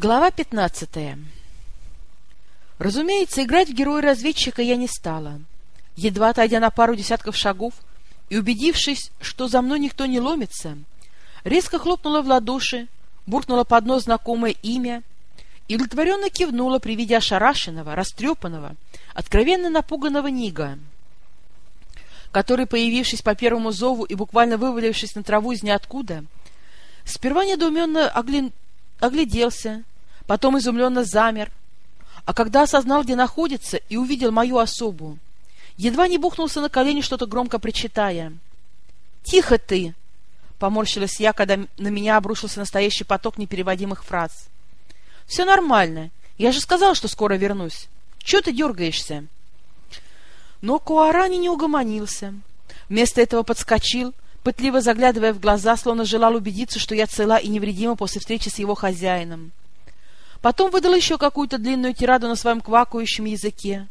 Глава 15 Разумеется, играть в героя-разведчика я не стала. Едва отойдя на пару десятков шагов и убедившись, что за мной никто не ломится, резко хлопнула в ладоши, буркнула под нос знакомое имя и удовлетворенно кивнула при виде ошарашенного, растрепанного, откровенно напуганного Нига, который, появившись по первому зову и буквально вывалившись на траву из ниоткуда, сперва недоуменно оглядел огляделся, потом изумленно замер, а когда осознал, где находится, и увидел мою особу, едва не бухнулся на колени, что-то громко причитая. «Тихо ты!» — поморщилась я, когда на меня обрушился настоящий поток непереводимых фраз. «Все нормально. Я же сказал, что скоро вернусь. Чего ты дергаешься?» Но Куарани не угомонился. Вместо этого подскочил — пытливо заглядывая в глаза, словно желал убедиться, что я цела и невредима после встречи с его хозяином. Потом выдал еще какую-то длинную тираду на своем квакающем языке,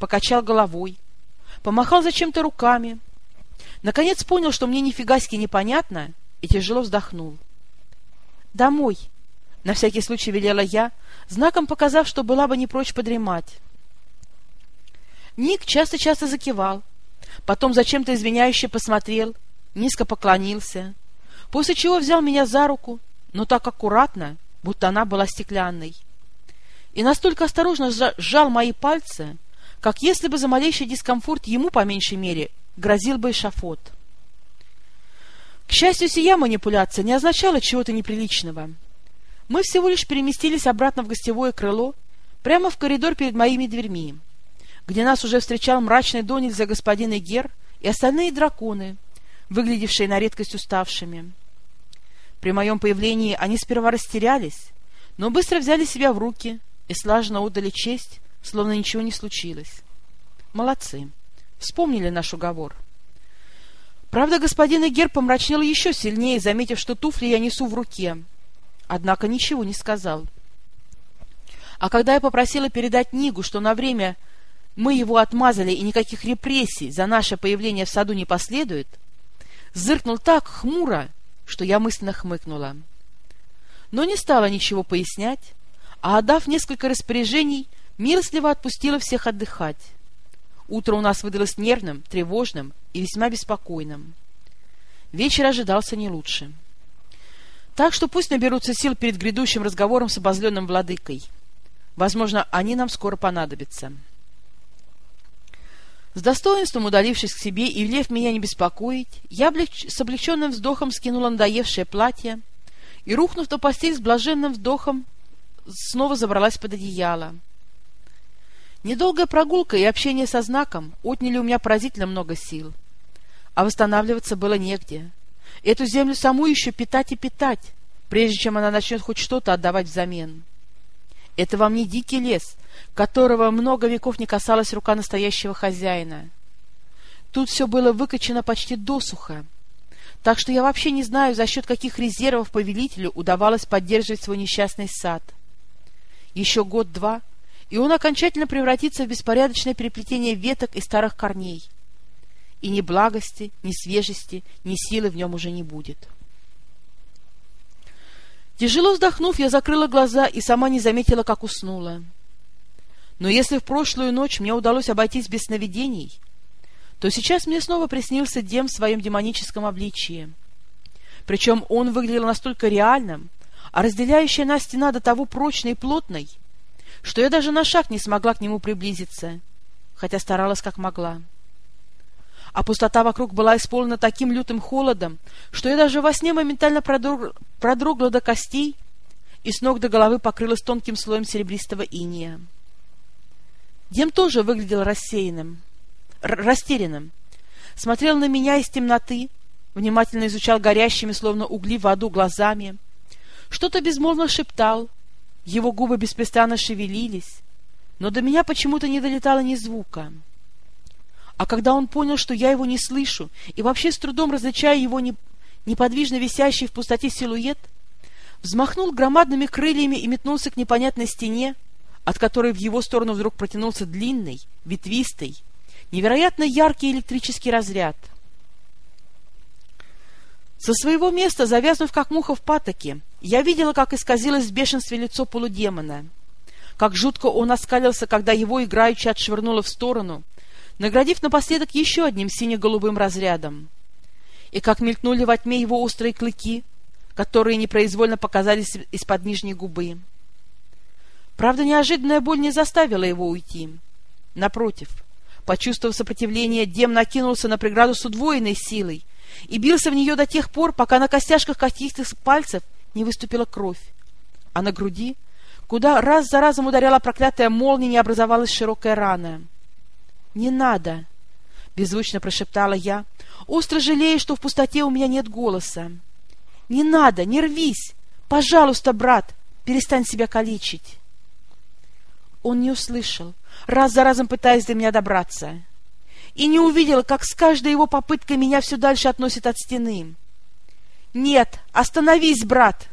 покачал головой, помахал зачем-то руками, наконец понял, что мне нифигаски непонятно, и тяжело вздохнул. «Домой!» — на всякий случай велела я, знаком показав, что была бы не прочь подремать. Ник часто-часто закивал, потом зачем-то извиняюще посмотрел — низко поклонился, после чего взял меня за руку, но так аккуратно, будто она была стеклянной, и настолько осторожно сжал мои пальцы, как если бы за малейший дискомфорт ему, по меньшей мере, грозил бы эшафот. К счастью, сия манипуляция не означала чего-то неприличного. Мы всего лишь переместились обратно в гостевое крыло, прямо в коридор перед моими дверьми, где нас уже встречал мрачный Донель за господин Игер и остальные драконы — выглядевшие на редкость уставшими. При моем появлении они сперва растерялись, но быстро взяли себя в руки и слаженно отдали честь, словно ничего не случилось. Молодцы. Вспомнили наш уговор. Правда, господин Эгер помрачнел еще сильнее, заметив, что туфли я несу в руке. Однако ничего не сказал. А когда я попросила передать Нигу, что на время мы его отмазали и никаких репрессий за наше появление в саду не последует, зыркнул так хмуро, что я мысленно хмыкнула. Но не стала ничего пояснять, а, отдав несколько распоряжений, милостливо отпустила всех отдыхать. Утро у нас выдалось нервным, тревожным и весьма беспокойным. Вечер ожидался не лучше. Так что пусть наберутся сил перед грядущим разговором с обозленным владыкой. Возможно, они нам скоро понадобятся». С достоинством удалившись к себе и велев меня не беспокоить, я облег... с облегченным вздохом скинула надоевшее платье и, рухнув на постель с блаженным вздохом, снова забралась под одеяло. Недолгая прогулка и общение со знаком отняли у меня поразительно много сил. А восстанавливаться было негде. Эту землю саму еще питать и питать, прежде чем она начнет хоть что-то отдавать взамен. Это вам не дикий лес, которого много веков не касалась рука настоящего хозяина. Тут все было выкачано почти досуха, так что я вообще не знаю, за счет каких резервов повелителю удавалось поддерживать свой несчастный сад. Еще год-два, и он окончательно превратится в беспорядочное переплетение веток и старых корней. И ни благости, ни свежести, ни силы в нем уже не будет. Тяжело вздохнув, я закрыла глаза и сама не заметила, как уснула. Но если в прошлую ночь мне удалось обойтись без сновидений, то сейчас мне снова приснился Дем в своем демоническом обличии. Причем он выглядел настолько реальным, а разделяющая нас стена до того прочной и плотной, что я даже на шаг не смогла к нему приблизиться, хотя старалась как могла а пустота вокруг была исполнена таким лютым холодом, что я даже во сне моментально продрог... продрогла до костей и с ног до головы покрылась тонким слоем серебристого иния. Дем тоже выглядел рассеянным, растерянным, смотрел на меня из темноты, внимательно изучал горящими, словно угли в аду, глазами, что-то безмолвно шептал, его губы беспрестанно шевелились, но до меня почему-то не долетало ни звука. А когда он понял, что я его не слышу, и вообще с трудом различая его не... неподвижно висящий в пустоте силуэт, взмахнул громадными крыльями и метнулся к непонятной стене, от которой в его сторону вдруг протянулся длинный, ветвистый, невероятно яркий электрический разряд. Со своего места, завязнув как муха в патоке, я видела, как исказилось в бешенстве лицо полудемона, как жутко он оскалился, когда его играючи отшвырнуло в сторону, наградив напоследок еще одним сине-голубым разрядом, и как мелькнули во тьме его острые клыки, которые непроизвольно показались из-под нижней губы. Правда, неожиданная боль не заставила его уйти. Напротив, почувствовав сопротивление, Дем накинулся на преграду с удвоенной силой, и бился в нее до тех пор, пока на костяшках каких-то пальцев не выступила кровь, а на груди, куда раз за разом ударяла проклятая молния, не образовалась широкая рана. «Не надо!» — беззвучно прошептала я, остро жалея, что в пустоте у меня нет голоса. «Не надо! Не рвись! Пожалуйста, брат, перестань себя калечить!» Он не услышал, раз за разом пытаясь до меня добраться и не увидела, как с каждой его попыткой меня все дальше относит от стены. «Нет, остановись, брат!»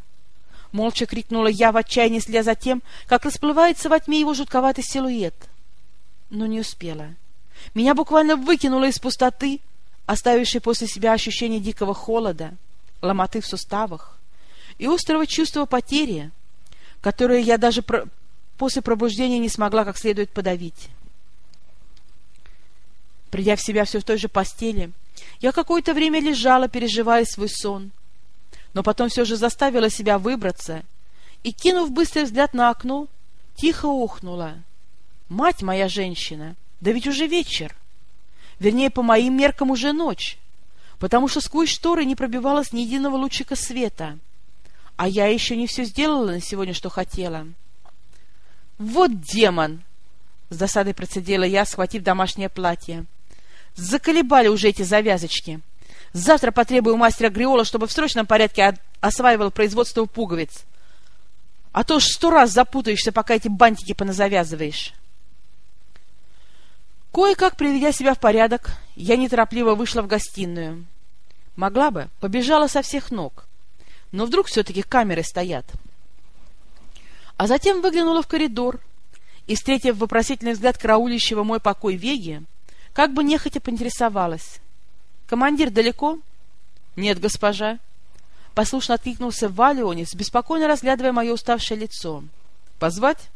Молча крикнула я в отчаянии, следя за тем, как расплывается во тьме его жутковатый силуэт. Но не успела. Меня буквально выкинуло из пустоты, оставившей после себя ощущение дикого холода, ломоты в суставах и острого чувства потери, которое я даже после пробуждения не смогла как следует подавить. Придя в себя все в той же постели, я какое-то время лежала, переживая свой сон, но потом все же заставила себя выбраться и, кинув быстрый взгляд на окно, тихо охнула. «Мать моя женщина! Да ведь уже вечер! Вернее, по моим меркам уже ночь, потому что сквозь шторы не пробивалось ни единого лучика света, а я еще не все сделала на сегодня, что хотела». «Вот демон!» — с досадой процедила я, схватив домашнее платье. Заколебали уже эти завязочки. Завтра потребую мастера Гриола, чтобы в срочном порядке осваивал производство пуговиц. А то ж сто раз запутаешься, пока эти бантики поназавязываешь. Кое-как приведя себя в порядок, я неторопливо вышла в гостиную. Могла бы, побежала со всех ног. Но вдруг все-таки камеры стоят. А затем выглянула в коридор и, встретив вопросительный взгляд караулящего мой покой Веги, как бы нехотя поинтересовалась. «Командир далеко?» «Нет, госпожа». Послушно откликнулся Валионис, беспокойно разглядывая мое уставшее лицо. «Позвать?»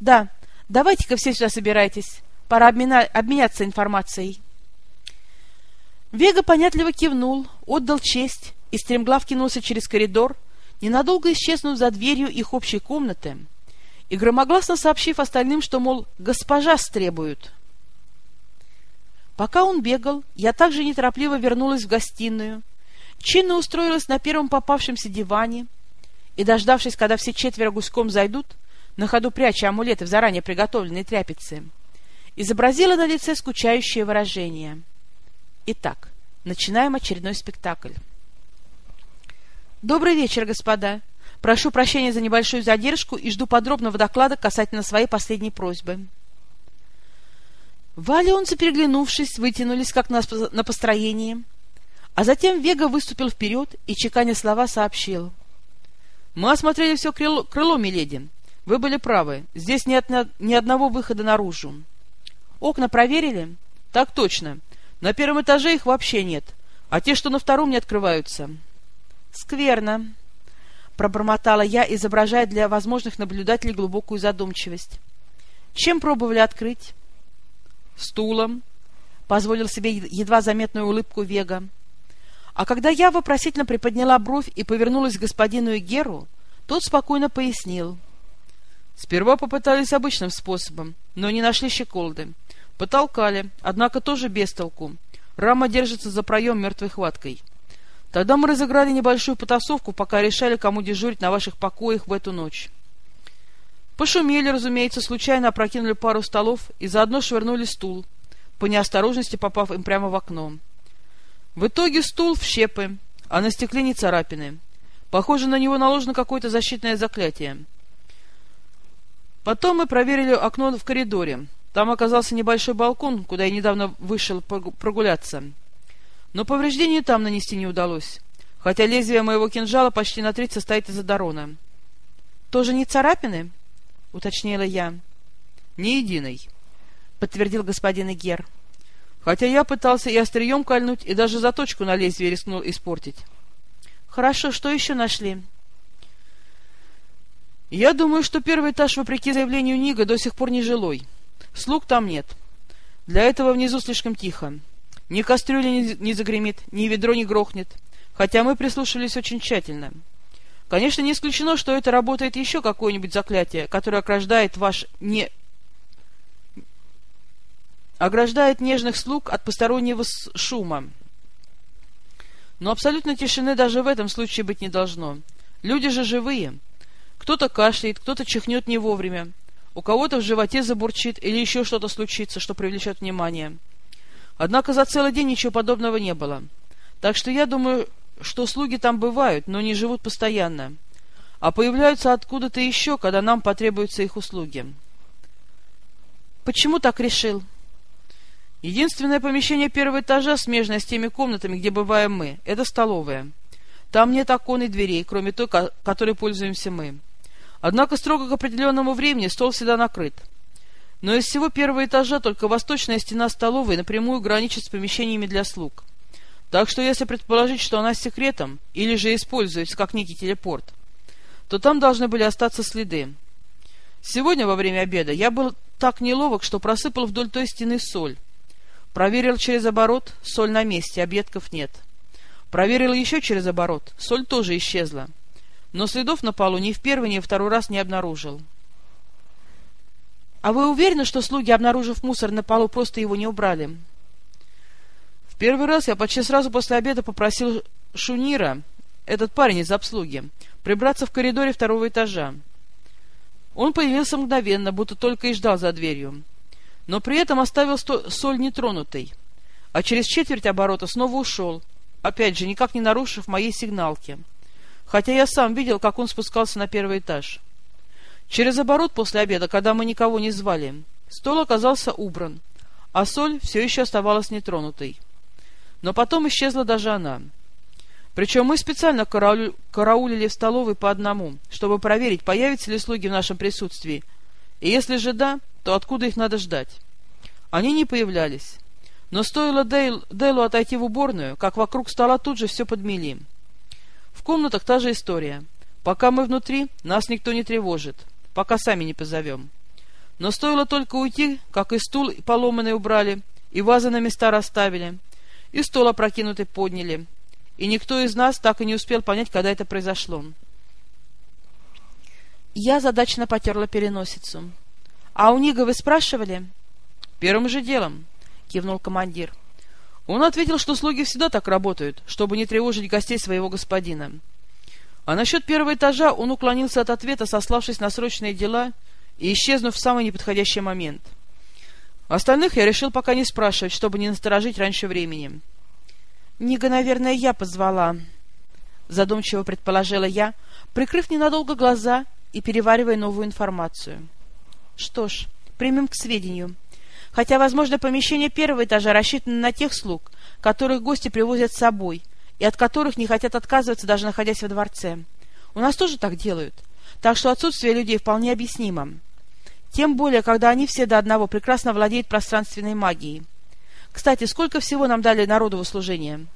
«Да. Давайте-ка все сюда собирайтесь. Пора обмена... обменяться информацией». Вега понятливо кивнул, отдал честь и стремглав кинулся через коридор, ненадолго исчезнув за дверью их общей комнаты и громогласно сообщив остальным, что, мол, госпожа стребуют. Пока он бегал, я также неторопливо вернулась в гостиную, чинно устроилась на первом попавшемся диване и, дождавшись, когда все четверо гуськом зайдут, на ходу пряча амулеты в заранее приготовленной тряпице, изобразила на лице скучающее выражение. Итак, начинаем очередной спектакль. Добрый вечер, господа. Прошу прощения за небольшую задержку и жду подробного доклада касательно своей последней просьбы. Валионцы, переглянувшись, вытянулись, как на, на построении, а затем Вега выступил вперед и, чеканя слова, сообщил. — Мы осмотрели все крыло, крыло, миледи. Вы были правы, здесь нет ни одного выхода наружу. — Окна проверили? — Так точно. На первом этаже их вообще нет, а те, что на втором, не открываются. — Скверно, — пробормотала я, изображая для возможных наблюдателей глубокую задумчивость. — Чем пробовали открыть? стулом, позволил себе едва заметную улыбку Вега. А когда я вопросительно приподняла бровь и повернулась к господину Игеру, тот спокойно пояснил. Сперва попытались обычным способом, но не нашли щеколды. Потолкали, однако тоже без толку. Рама держится за проем мертвой хваткой. Тогда мы разыграли небольшую потасовку, пока решали, кому дежурить на ваших покоях в эту ночь. Пошумели, разумеется, случайно опрокинули пару столов и заодно швырнули стул, по неосторожности попав им прямо в окно. В итоге стул в щепы, а на стекле не царапины. Похоже, на него наложено какое-то защитное заклятие. Потом мы проверили окно в коридоре. Там оказался небольшой балкон, куда я недавно вышел прогуляться. Но повреждений там нанести не удалось, хотя лезвие моего кинжала почти на треть состоит из адарона. — Тоже не царапины? — уточнила я. — Ни единой, — подтвердил господин Игер. Хотя я пытался и острием кольнуть, и даже заточку на лезвие рискнул испортить. Хорошо, что еще нашли? Я думаю, что первый этаж, вопреки заявлению Нига, до сих пор не жилой. Слуг там нет. Для этого внизу слишком тихо. Ни кастрюля не, загремит, ни ведро не грохнет, хотя мы прислушивались очень тщательно. Конечно, не исключено, что это работает еще какое-нибудь заклятие, которое ограждает ваш не... ограждает нежных слуг от постороннего шума. Но абсолютно тишины даже в этом случае быть не должно. Люди же живые. Кто-то кашляет, кто-то чихнет не вовремя. У кого-то в животе забурчит или еще что-то случится, что привлечет внимание. Однако за целый день ничего подобного не было. Так что я думаю, что слуги там бывают, но не живут постоянно, а появляются откуда-то еще, когда нам потребуются их услуги. Почему так решил? Единственное помещение первого этажа, смежное с теми комнатами, где бываем мы, это столовая. Там нет окон и дверей, кроме той, которой пользуемся мы. Однако строго к определенному времени стол всегда накрыт. Но из всего первого этажа только восточная стена столовой напрямую граничит с помещениями для слуг. Так что если предположить, что она с секретом, или же используется как некий телепорт, то там должны были остаться следы. Сегодня во время обеда я был так неловок, что просыпал вдоль той стены соль. Проверил через оборот, соль на месте, объедков нет. Проверил еще через оборот, соль тоже исчезла. Но следов на полу ни в первый, ни в второй раз не обнаружил. «А вы уверены, что слуги, обнаружив мусор на полу, просто его не убрали?» В первый раз я почти сразу после обеда попросил Шунира, этот парень из обслуги, прибраться в коридоре второго этажа. Он появился мгновенно, будто только и ждал за дверью, но при этом оставил соль нетронутой, а через четверть оборота снова ушел, опять же, никак не нарушив моей сигналки, хотя я сам видел, как он спускался на первый этаж. Через оборот после обеда, когда мы никого не звали, стол оказался убран, а соль все еще оставалась нетронутой. Но потом исчезла даже она. Причем мы специально караулили, караулили в столовой по одному, чтобы проверить, появятся ли слуги в нашем присутствии, и если же да, то откуда их надо ждать. Они не появлялись. Но стоило Дейл, Дейлу отойти в уборную, как вокруг стола тут же все подмели. В комнатах та же история. Пока мы внутри, нас никто не тревожит пока сами не позовем. Но стоило только уйти, как и стул поломанный убрали, и вазы на места расставили, и стол опрокинутый подняли, и никто из нас так и не успел понять, когда это произошло. Я задачно потерла переносицу. — А у Нига вы спрашивали? — Первым же делом, — кивнул командир. Он ответил, что слуги всегда так работают, чтобы не тревожить гостей своего господина. — а насчет первого этажа он уклонился от ответа, сославшись на срочные дела и исчезнув в самый неподходящий момент. Остальных я решил пока не спрашивать, чтобы не насторожить раньше времени. — Нига, наверное, я позвала, — задумчиво предположила я, прикрыв ненадолго глаза и переваривая новую информацию. — Что ж, примем к сведению. Хотя, возможно, помещение первого этажа рассчитано на тех слуг, которых гости привозят с собой — и от которых не хотят отказываться, даже находясь во дворце. У нас тоже так делают. Так что отсутствие людей вполне объяснимо. Тем более, когда они все до одного прекрасно владеют пространственной магией. Кстати, сколько всего нам дали народу в услужение?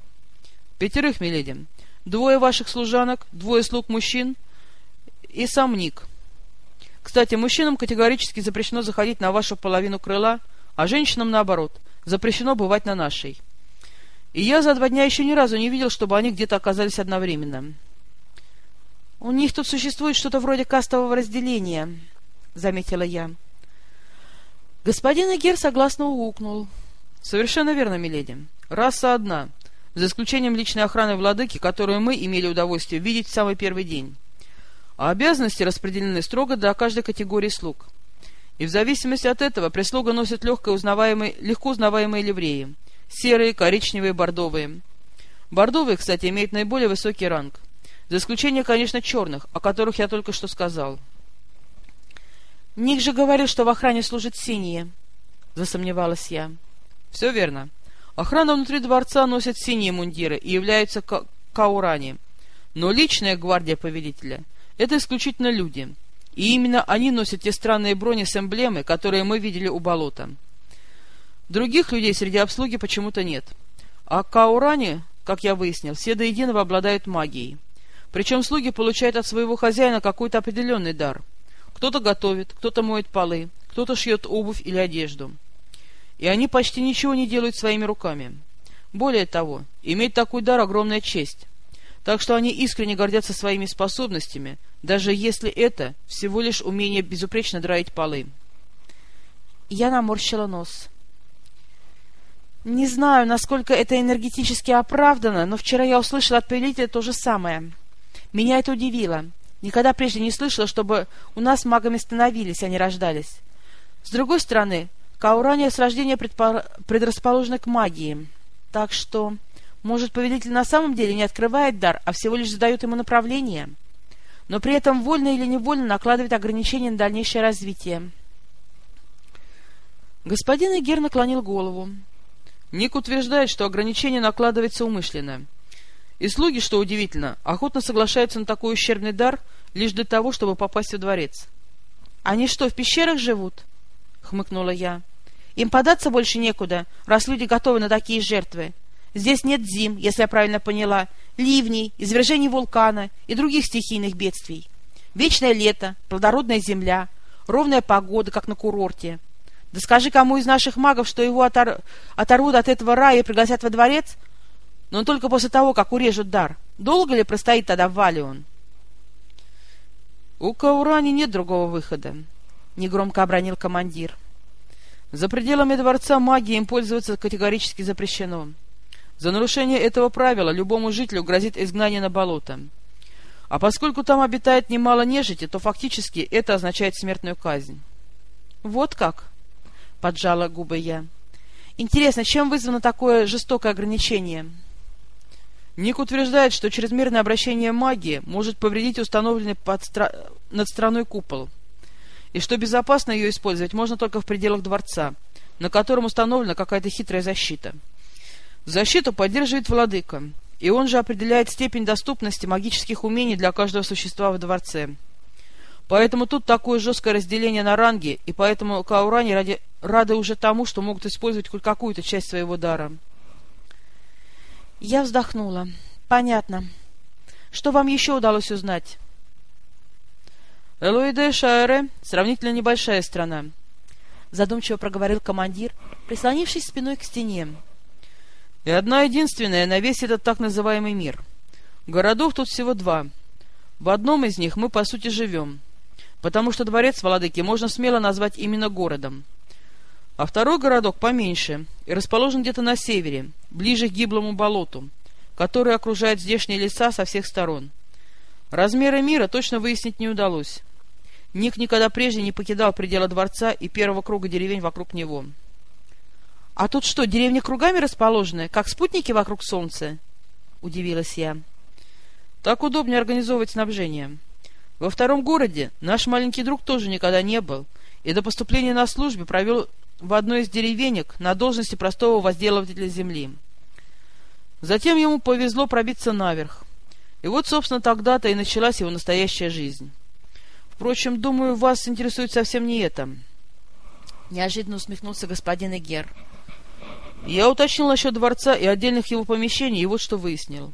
Пятерых, миледи. Двое ваших служанок, двое слуг мужчин и сам Ник. Кстати, мужчинам категорически запрещено заходить на вашу половину крыла, а женщинам, наоборот, запрещено бывать на нашей. И я за два дня еще ни разу не видел, чтобы они где-то оказались одновременно. — У них тут существует что-то вроде кастового разделения, — заметила я. Господин Эгер согласно уукнул. — Совершенно верно, миледи. Раса одна, за исключением личной охраны владыки, которую мы имели удовольствие видеть в самый первый день. А обязанности распределены строго для каждой категории слуг. И в зависимости от этого прислуга носит легко узнаваемые, легко ливреи — серые, коричневые, бордовые. Бордовые, кстати, имеют наиболее высокий ранг. За исключением, конечно, черных, о которых я только что сказал. «Ник же говорил, что в охране служат синие», — засомневалась я. «Все верно. Охрана внутри дворца носит синие мундиры и являются ка каурани. Но личная гвардия повелителя — это исключительно люди, и именно они носят те странные брони с эмблемой, которые мы видели у болота». Других людей среди обслуги почему-то нет. А Каурани, как я выяснил, все до единого обладают магией. Причем слуги получают от своего хозяина какой-то определенный дар. Кто-то готовит, кто-то моет полы, кто-то шьет обувь или одежду. И они почти ничего не делают своими руками. Более того, иметь такой дар – огромная честь. Так что они искренне гордятся своими способностями, даже если это всего лишь умение безупречно драить полы. Я наморщила нос. Не знаю, насколько это энергетически оправдано, но вчера я услышала от повелителя то же самое. Меня это удивило. Никогда прежде не слышала, чтобы у нас магами становились, а не рождались. С другой стороны, Каурания с рождения предпо... предрасположена к магии. Так что, может, повелитель на самом деле не открывает дар, а всего лишь задает ему направление, но при этом вольно или невольно накладывает ограничения на дальнейшее развитие. Господин Игер наклонил голову. Ник утверждает, что ограничение накладывается умышленно. И слуги, что удивительно, охотно соглашаются на такой ущербный дар лишь для того, чтобы попасть во дворец. — Они что, в пещерах живут? — хмыкнула я. — Им податься больше некуда, раз люди готовы на такие жертвы. Здесь нет зим, если я правильно поняла, ливней, извержений вулкана и других стихийных бедствий. Вечное лето, плодородная земля, ровная погода, как на курорте — да скажи кому из наших магов, что его отор... оторвут от этого рая и пригласят во дворец, но только после того, как урежут дар. Долго ли простоит тогда Валион? — У Каурани нет другого выхода, — негромко обронил командир. За пределами дворца магии им пользоваться категорически запрещено. За нарушение этого правила любому жителю грозит изгнание на болото. А поскольку там обитает немало нежити, то фактически это означает смертную казнь. — Вот как? —— поджала губы я. «Интересно, чем вызвано такое жестокое ограничение?» Ник утверждает, что чрезмерное обращение магии может повредить установленный под стра... над страной купол, и что безопасно ее использовать можно только в пределах дворца, на котором установлена какая-то хитрая защита. Защиту поддерживает владыка, и он же определяет степень доступности магических умений для каждого существа в дворце. Поэтому тут такое жесткое разделение на ранги, и поэтому Каурани ради рады уже тому, что могут использовать хоть какую-то часть своего дара. Я вздохнула. Понятно. Что вам еще удалось узнать? Элуиде Шаэре — сравнительно небольшая страна. Задумчиво проговорил командир, прислонившись спиной к стене. И одна единственная на весь этот так называемый мир. Городов тут всего два. В одном из них мы, по сути, живем, потому что дворец владыки можно смело назвать именно городом — а второй городок поменьше и расположен где-то на севере, ближе к гиблому болоту, которое окружает здешние леса со всех сторон. Размеры мира точно выяснить не удалось. Ник никогда прежде не покидал пределы дворца и первого круга деревень вокруг него. — А тут что, деревни кругами расположены, как спутники вокруг Солнца? — удивилась я. — Так удобнее организовывать снабжение. Во втором городе наш маленький друг тоже никогда не был, и до поступления на службе провел в одной из деревенек на должности простого возделывателя земли. Затем ему повезло пробиться наверх. И вот, собственно, тогда-то и началась его настоящая жизнь. Впрочем, думаю, вас интересует совсем не это. Неожиданно усмехнулся господин Эгер. Я уточнил насчет дворца и отдельных его помещений, и вот что выяснил.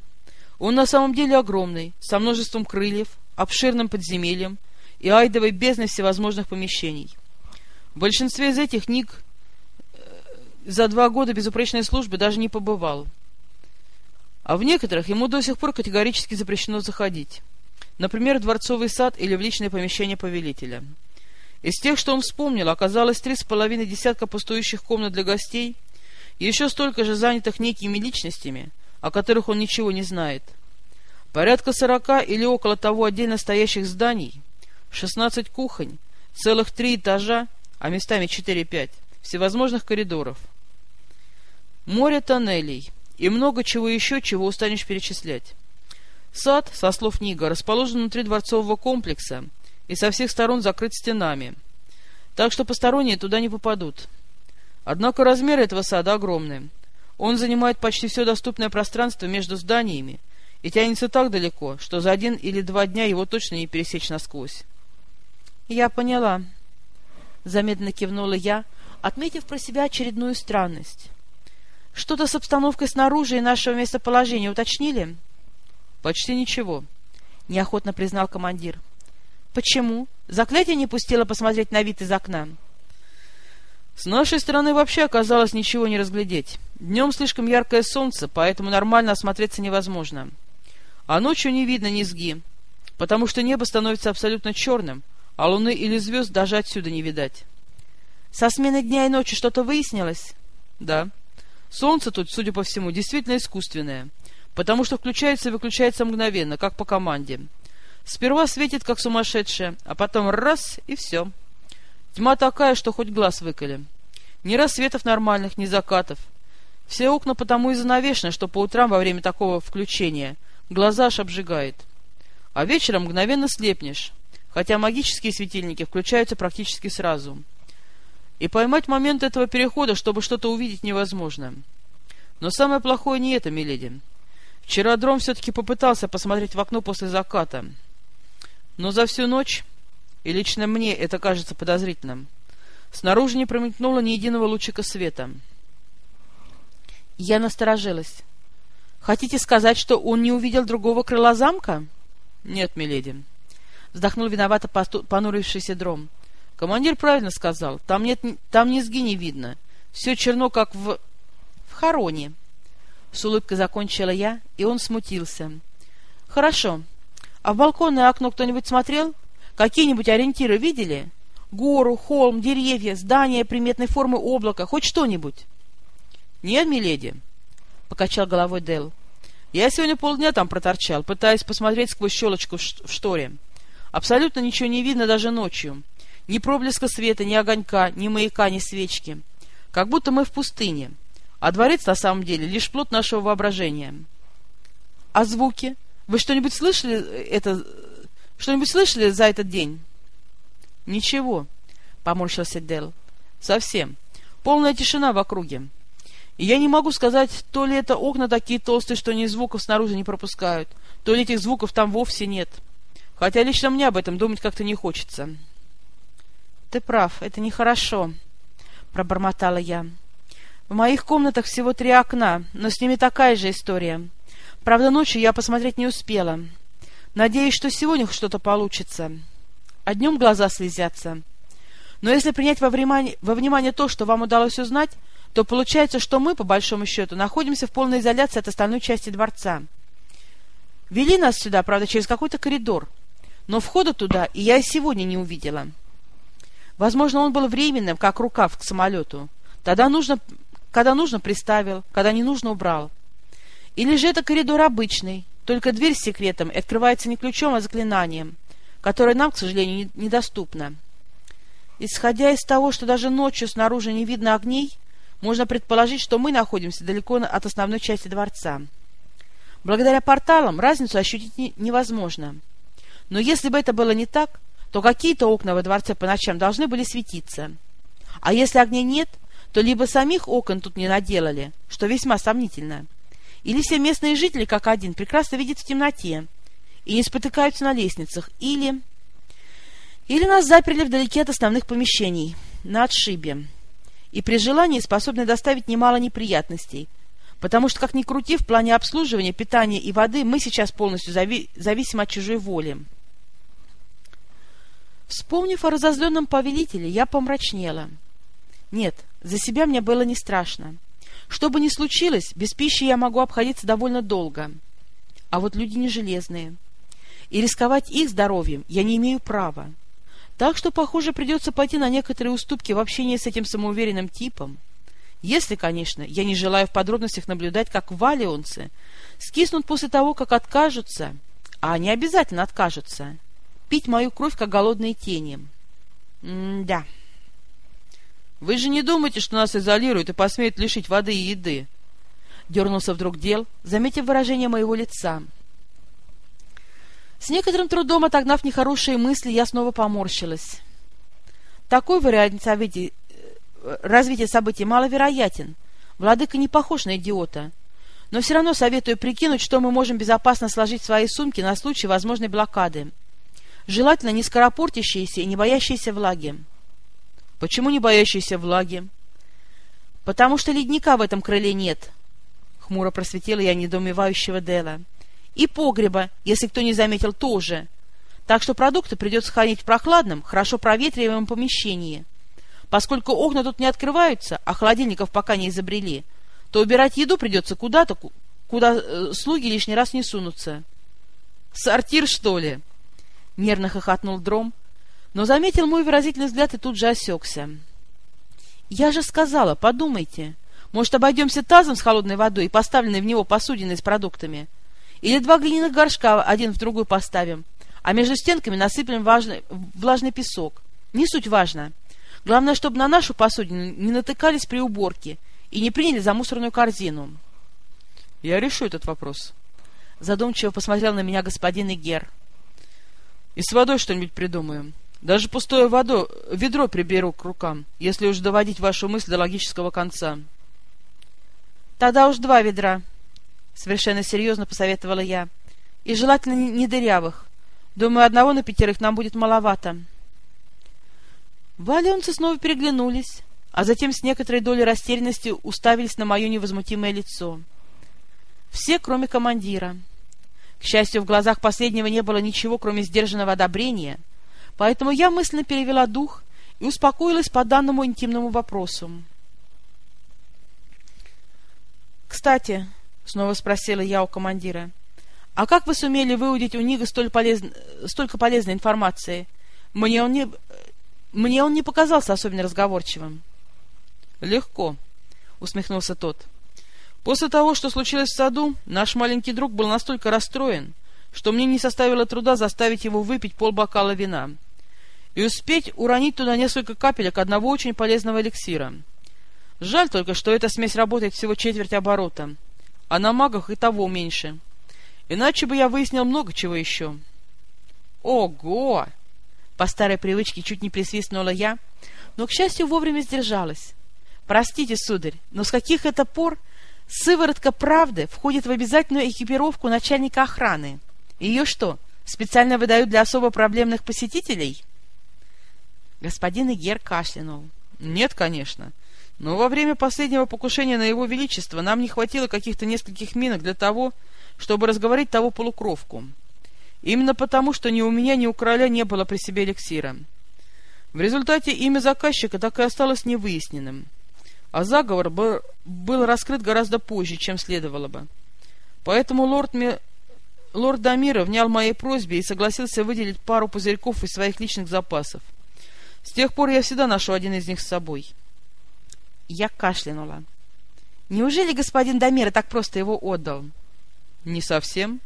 Он на самом деле огромный, со множеством крыльев, обширным подземельем и айдовой бездной всевозможных помещений — в большинстве из этих Ник э, за два года безупречной службы даже не побывал. А в некоторых ему до сих пор категорически запрещено заходить. Например, в дворцовый сад или в личное помещение повелителя. Из тех, что он вспомнил, оказалось три с половиной десятка пустующих комнат для гостей и еще столько же занятых некими личностями, о которых он ничего не знает. Порядка сорока или около того отдельно стоящих зданий, шестнадцать кухонь, целых три этажа а местами 4-5, всевозможных коридоров. Море тоннелей и много чего еще, чего устанешь перечислять. Сад, со слов Нига, расположен внутри дворцового комплекса и со всех сторон закрыт стенами, так что посторонние туда не попадут. Однако размеры этого сада огромны. Он занимает почти все доступное пространство между зданиями и тянется так далеко, что за один или два дня его точно не пересечь насквозь. — Я поняла, — замедленно кивнула я, отметив про себя очередную странность. — Что-то с обстановкой снаружи и нашего местоположения уточнили? — Почти ничего. — неохотно признал командир. «Почему? Заклятие не пустило посмотреть на вид из окна?» «С нашей стороны вообще оказалось ничего не разглядеть. Днем слишком яркое солнце, поэтому нормально осмотреться невозможно. А ночью не видно низги, потому что небо становится абсолютно черным, а луны или звезд даже отсюда не видать». «Со смены дня и ночи что-то выяснилось?» «Да. Солнце тут, судя по всему, действительно искусственное» потому что включается и выключается мгновенно, как по команде. Сперва светит, как сумасшедшая, а потом раз — и все. Тьма такая, что хоть глаз выколи. Ни рассветов нормальных, ни закатов. Все окна потому и занавешены, что по утрам во время такого включения глаза аж обжигает. А вечером мгновенно слепнешь, хотя магические светильники включаются практически сразу. И поймать момент этого перехода, чтобы что-то увидеть, невозможно. Но самое плохое не это, миледи. Вчера Дром все-таки попытался посмотреть в окно после заката. Но за всю ночь, и лично мне это кажется подозрительным, снаружи не промелькнуло ни единого лучика света. Я насторожилась. Хотите сказать, что он не увидел другого крыла замка? Нет, миледи. Вздохнул виновато понурившийся Дром. Командир правильно сказал. Там нет, там низги не видно. Все черно, как в... В хороне. С улыбкой закончила я, и он смутился. «Хорошо. А в балконное окно кто-нибудь смотрел? Какие-нибудь ориентиры видели? Гору, холм, деревья, здание приметной формы облака, хоть что-нибудь?» «Нет, миледи», — покачал головой Дел. «Я сегодня полдня там проторчал, пытаясь посмотреть сквозь щелочку в шторе. Абсолютно ничего не видно даже ночью. Ни проблеска света, ни огонька, ни маяка, ни свечки. Как будто мы в пустыне» а дворец на самом деле лишь плод нашего воображения. — А звуки? Вы что-нибудь слышали это... Что-нибудь слышали за этот день? — Ничего, — поморщился Дел. — Совсем. Полная тишина в округе. Я не могу сказать, то ли это окна такие толстые, что ни звуков снаружи не пропускают, то ли этих звуков там вовсе нет. Хотя лично мне об этом думать как-то не хочется. — Ты прав, это нехорошо, — пробормотала я. В моих комнатах всего три окна, но с ними такая же история. Правда, ночью я посмотреть не успела. Надеюсь, что сегодня что-то получится. А днем глаза слезятся. Но если принять во внимание, во внимание то, что вам удалось узнать, то получается, что мы, по большому счету, находимся в полной изоляции от остальной части дворца. Вели нас сюда, правда, через какой-то коридор, но входа туда и я и сегодня не увидела. Возможно, он был временным, как рукав к самолету. Тогда нужно когда нужно, приставил, когда не нужно, убрал. Или же это коридор обычный, только дверь с секретом открывается не ключом, а заклинанием, которое нам, к сожалению, недоступно. Исходя из того, что даже ночью снаружи не видно огней, можно предположить, что мы находимся далеко от основной части дворца. Благодаря порталам разницу ощутить невозможно. Но если бы это было не так, то какие-то окна во дворце по ночам должны были светиться. А если огней нет, то либо самих окон тут не наделали, что весьма сомнительно, или все местные жители, как один, прекрасно видят в темноте и не спотыкаются на лестницах, или... Или нас заперли вдалеке от основных помещений, на отшибе, и при желании способны доставить немало неприятностей, потому что, как ни крути, в плане обслуживания, питания и воды мы сейчас полностью зави зависим от чужой воли. Вспомнив о разозленном повелителе, я помрачнела. Нет, за себя мне было не страшно. Что бы ни случилось, без пищи я могу обходиться довольно долго. А вот люди не железные. И рисковать их здоровьем я не имею права. Так что, похоже, придется пойти на некоторые уступки в общении с этим самоуверенным типом. Если, конечно, я не желаю в подробностях наблюдать, как валионцы скиснут после того, как откажутся, а они обязательно откажутся, пить мою кровь, как голодные тени. М-да. Вы же не думаете, что нас изолируют и посмеют лишить воды и еды? Дернулся вдруг дел, заметив выражение моего лица. С некоторым трудом отогнав нехорошие мысли, я снова поморщилась. Такой вариант э, развития событий маловероятен. Владыка не похож на идиота. Но все равно советую прикинуть, что мы можем безопасно сложить в свои сумки на случай возможной блокады. Желательно не скоропортящиеся и не боящиеся влаги. Почему не боящийся влаги? — Потому что ледника в этом крыле нет, — хмуро просветила я недоумевающего Дела. И погреба, если кто не заметил, тоже. Так что продукты придется хранить в прохладном, хорошо проветриваемом помещении. Поскольку окна тут не открываются, а холодильников пока не изобрели, то убирать еду придется куда-то, куда э, слуги лишний раз не сунутся. «Сортир, что ли?» — нервно хохотнул Дром, но заметил мой выразительный взгляд и тут же осекся. «Я же сказала, подумайте. Может, обойдемся тазом с холодной водой и поставленной в него посудиной с продуктами? Или два глиняных горшка один в другой поставим, а между стенками насыплем важный, влажный песок? Не суть важно. Главное, чтобы на нашу посудину не натыкались при уборке и не приняли за мусорную корзину». «Я решу этот вопрос», — задумчиво посмотрел на меня господин Игер. — И с водой что-нибудь придумаем. Даже пустое водо, ведро приберу к рукам, если уж доводить вашу мысль до логического конца. — Тогда уж два ведра, — совершенно серьезно посоветовала я. — И желательно не дырявых. Думаю, одного на пятерых нам будет маловато. Валионцы снова переглянулись, а затем с некоторой долей растерянности уставились на мое невозмутимое лицо. Все, кроме командира. К счастью, в глазах последнего не было ничего, кроме сдержанного одобрения — Поэтому я мысленно перевела дух и успокоилась по данному интимному вопросу. «Кстати», — снова спросила я у командира, — «а как вы сумели выудить у Нига столь полез... столько полезной информации? Мне он не... Мне он не показался особенно разговорчивым». «Легко», — усмехнулся тот. «После того, что случилось в саду, наш маленький друг был настолько расстроен, что мне не составило труда заставить его выпить полбокала вина и успеть уронить туда несколько капелек одного очень полезного эликсира. Жаль только, что эта смесь работает всего четверть оборота, а на магах и того меньше. Иначе бы я выяснил много чего еще. Ого! По старой привычке чуть не присвистнула я, но, к счастью, вовремя сдержалась. Простите, сударь, но с каких это пор сыворотка правды входит в обязательную экипировку начальника охраны? Ее что, специально выдают для особо проблемных посетителей?» Господин Игер кашлянул. «Нет, конечно. Но во время последнего покушения на его величество нам не хватило каких-то нескольких минок для того, чтобы разговорить того полукровку. Именно потому, что ни у меня, ни у короля не было при себе эликсира. В результате имя заказчика так и осталось невыясненным, а заговор был, был раскрыт гораздо позже, чем следовало бы. Поэтому лорд, Ми... лорд Дамира внял моей просьбе и согласился выделить пару пузырьков из своих личных запасов. С тех пор я всегда ношу один из них с собой. Я кашлянула. Неужели господин Дамира так просто его отдал? Не совсем.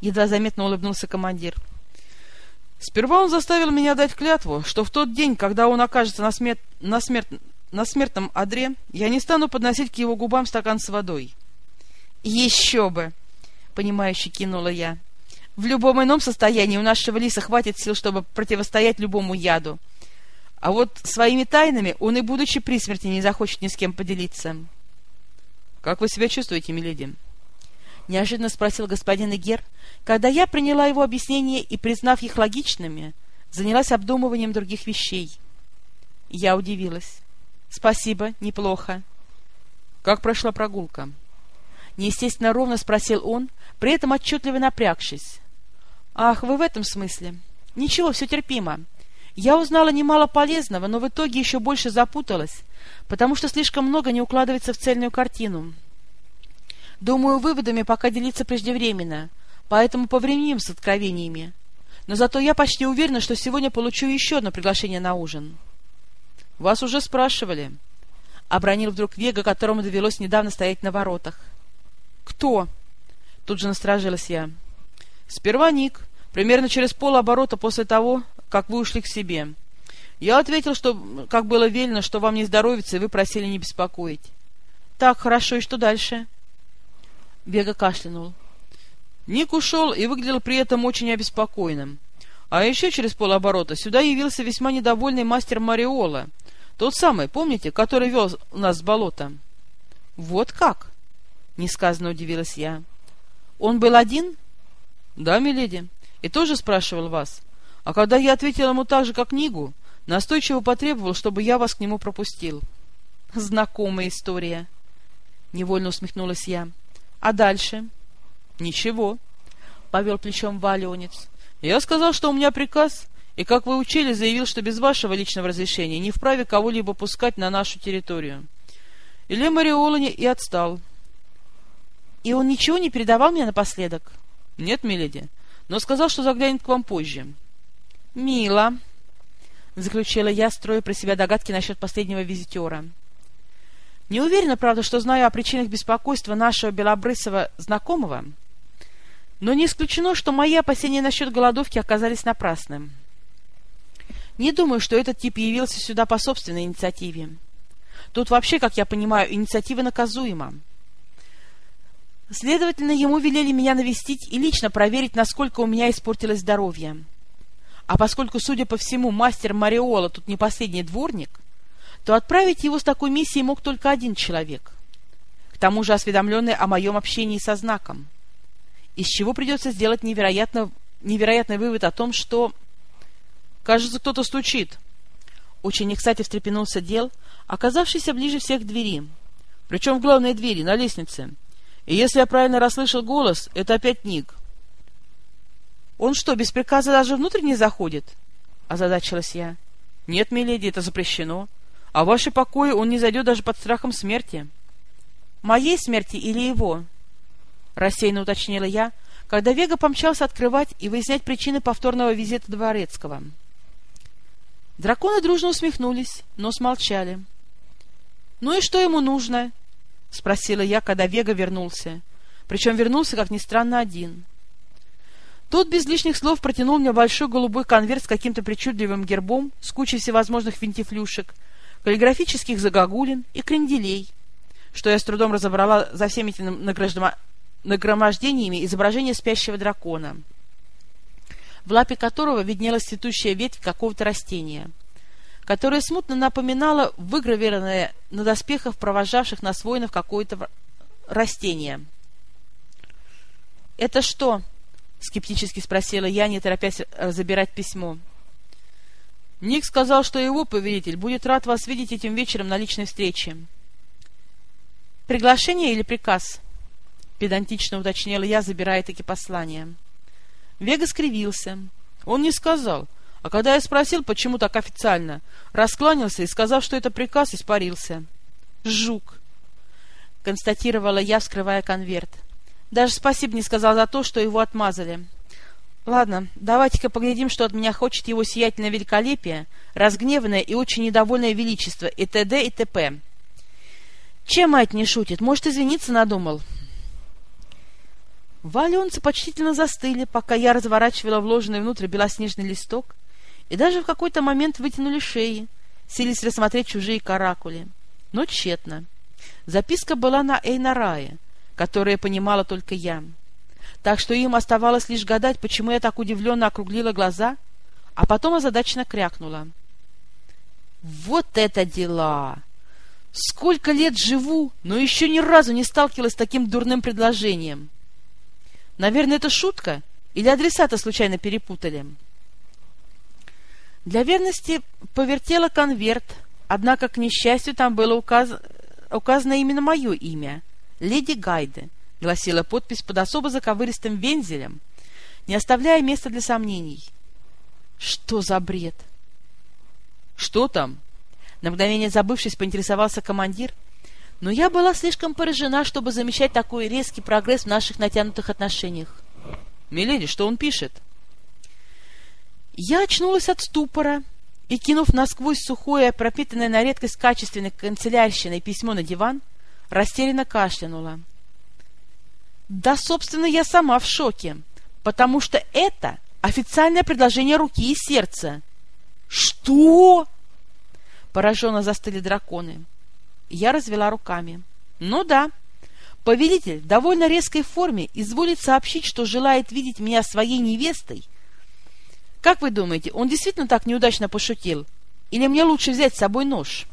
Едва заметно улыбнулся командир. Сперва он заставил меня дать клятву, что в тот день, когда он окажется на, смер... на, смерт... на смертном одре, я не стану подносить к его губам стакан с водой. «Еще бы!» — понимающе кинула я. «В любом ином состоянии у нашего лиса хватит сил, чтобы противостоять любому яду. А вот своими тайнами он и будучи при смерти не захочет ни с кем поделиться. — Как вы себя чувствуете, миледи? — неожиданно спросил господин Игер, когда я приняла его объяснения и, признав их логичными, занялась обдумыванием других вещей. Я удивилась. — Спасибо, неплохо. — Как прошла прогулка? Неестественно ровно спросил он, при этом отчетливо напрягшись. — Ах, вы в этом смысле? Ничего, все терпимо. Я узнала немало полезного, но в итоге еще больше запуталась, потому что слишком много не укладывается в цельную картину. Думаю, выводами пока делиться преждевременно, поэтому повременим с откровениями. Но зато я почти уверена, что сегодня получу еще одно приглашение на ужин. — Вас уже спрашивали. — обронил вдруг Вега, которому довелось недавно стоять на воротах. — Кто? — тут же насторожилась я. — Сперва Ник, примерно через полоборота после того, как вы ушли к себе. Я ответил, что, как было велено, что вам не здоровится, и вы просили не беспокоить. — Так, хорошо, и что дальше? Бега кашлянул. Ник ушел и выглядел при этом очень обеспокоенным. А еще через полоборота сюда явился весьма недовольный мастер Мариола, тот самый, помните, который вел нас с болота. — Вот как? — несказанно удивилась я. — Он был один? — Да, миледи, и тоже спрашивал вас. А когда я ответил ему так же, как Нигу, настойчиво потребовал, чтобы я вас к нему пропустил. — Знакомая история. Невольно усмехнулась я. — А дальше? — Ничего. — повел плечом Валенец. — Я сказал, что у меня приказ, и, как вы учили, заявил, что без вашего личного разрешения не вправе кого-либо пускать на нашу территорию. Или Мариола и отстал. — И он ничего не передавал мне напоследок? — Нет, миледи, но сказал, что заглянет к вам позже. — Мило, — заключила я, строя про себя догадки насчет последнего визитера. Не уверена, правда, что знаю о причинах беспокойства нашего белобрысого знакомого, но не исключено, что мои опасения насчет голодовки оказались напрасным. Не думаю, что этот тип явился сюда по собственной инициативе. Тут вообще, как я понимаю, инициатива наказуема. Следовательно, ему велели меня навестить и лично проверить, насколько у меня испортилось здоровье. А поскольку, судя по всему, мастер Мариола тут не последний дворник, то отправить его с такой миссией мог только один человек. К тому же осведомленный о моем общении со знаком. Из чего придется сделать невероятно, невероятный вывод о том, что... «Кажется, кто-то стучит». Очень кстати встрепенулся Дел, оказавшийся ближе всех к двери. Причем в главной двери, на лестнице. И если я правильно расслышал голос, это опять Ник. «Он что, без приказа даже внутрь не заходит?» — озадачилась я. «Нет, миледи, это запрещено. А в ваши покои он не зайдет даже под страхом смерти». «Моей смерти или его?» — рассеянно уточнила я, когда Вега помчался открывать и выяснять причины повторного визита Дворецкого. Драконы дружно усмехнулись, но смолчали. «Ну и что ему нужно?» — спросила я, когда Вега вернулся. Причем вернулся, как ни странно, один. Тот без лишних слов протянул мне большой голубой конверт с каким-то причудливым гербом, с кучей всевозможных винтифлюшек, каллиграфических загогулин и кренделей, что я с трудом разобрала за всеми этими нагромождениями изображения спящего дракона, в лапе которого виднелась цветущая ветвь какого-то растения — которое смутно напоминало выгравированное на доспехах провожавших нас воинов какое-то растение. «Это что?» — скептически спросила я, не торопясь забирать письмо. «Ник сказал, что его повелитель будет рад вас видеть этим вечером на личной встрече». «Приглашение или приказ?» — педантично уточнила я, забирая таки послание. Вега скривился. Он не сказал — а когда я спросил, почему так официально, раскланялся и, сказав, что это приказ, испарился. «Жук!» — констатировала я, вскрывая конверт. Даже спасибо не сказал за то, что его отмазали. Ладно, давайте-ка поглядим, что от меня хочет его сиятельное великолепие, разгневанное и очень недовольное величество, и т.д. и т.п. Чем мать не шутит? Может, извиниться надумал?» Валенцы почтительно застыли, пока я разворачивала вложенный внутрь белоснежный листок, и даже в какой-то момент вытянули шеи, сились рассмотреть чужие каракули. Но тщетно. Записка была на Эйнарае, которая понимала только я. Так что им оставалось лишь гадать, почему я так удивленно округлила глаза, а потом озадаченно крякнула. «Вот это дела! Сколько лет живу, но еще ни разу не сталкивалась с таким дурным предложением!» Наверное, это шутка? Или адресата случайно перепутали?» Для верности повертела конверт, однако, к несчастью, там было указ... указано именно мое имя — «Леди Гайде», — гласила подпись под особо заковыристым вензелем, не оставляя места для сомнений. Что за бред? «Что там?» На мгновение забывшись, поинтересовался командир, но я была слишком поражена, чтобы замечать такой резкий прогресс в наших натянутых отношениях. «Миледи, что он пишет?» Я очнулась от ступора и, кинув насквозь сухое, пропитанное на редкость качественной канцелярщиной письмо на диван, растерянно кашлянула. Да, собственно, я сама в шоке, потому что это официальное предложение руки и сердца. Что? Пораженно застыли драконы. Я развела руками. Ну да, повелитель в довольно резкой форме изволит сообщить, что желает видеть меня своей невестой — как вы думаете, он действительно так неудачно пошутил? Или мне лучше взять с собой нож?»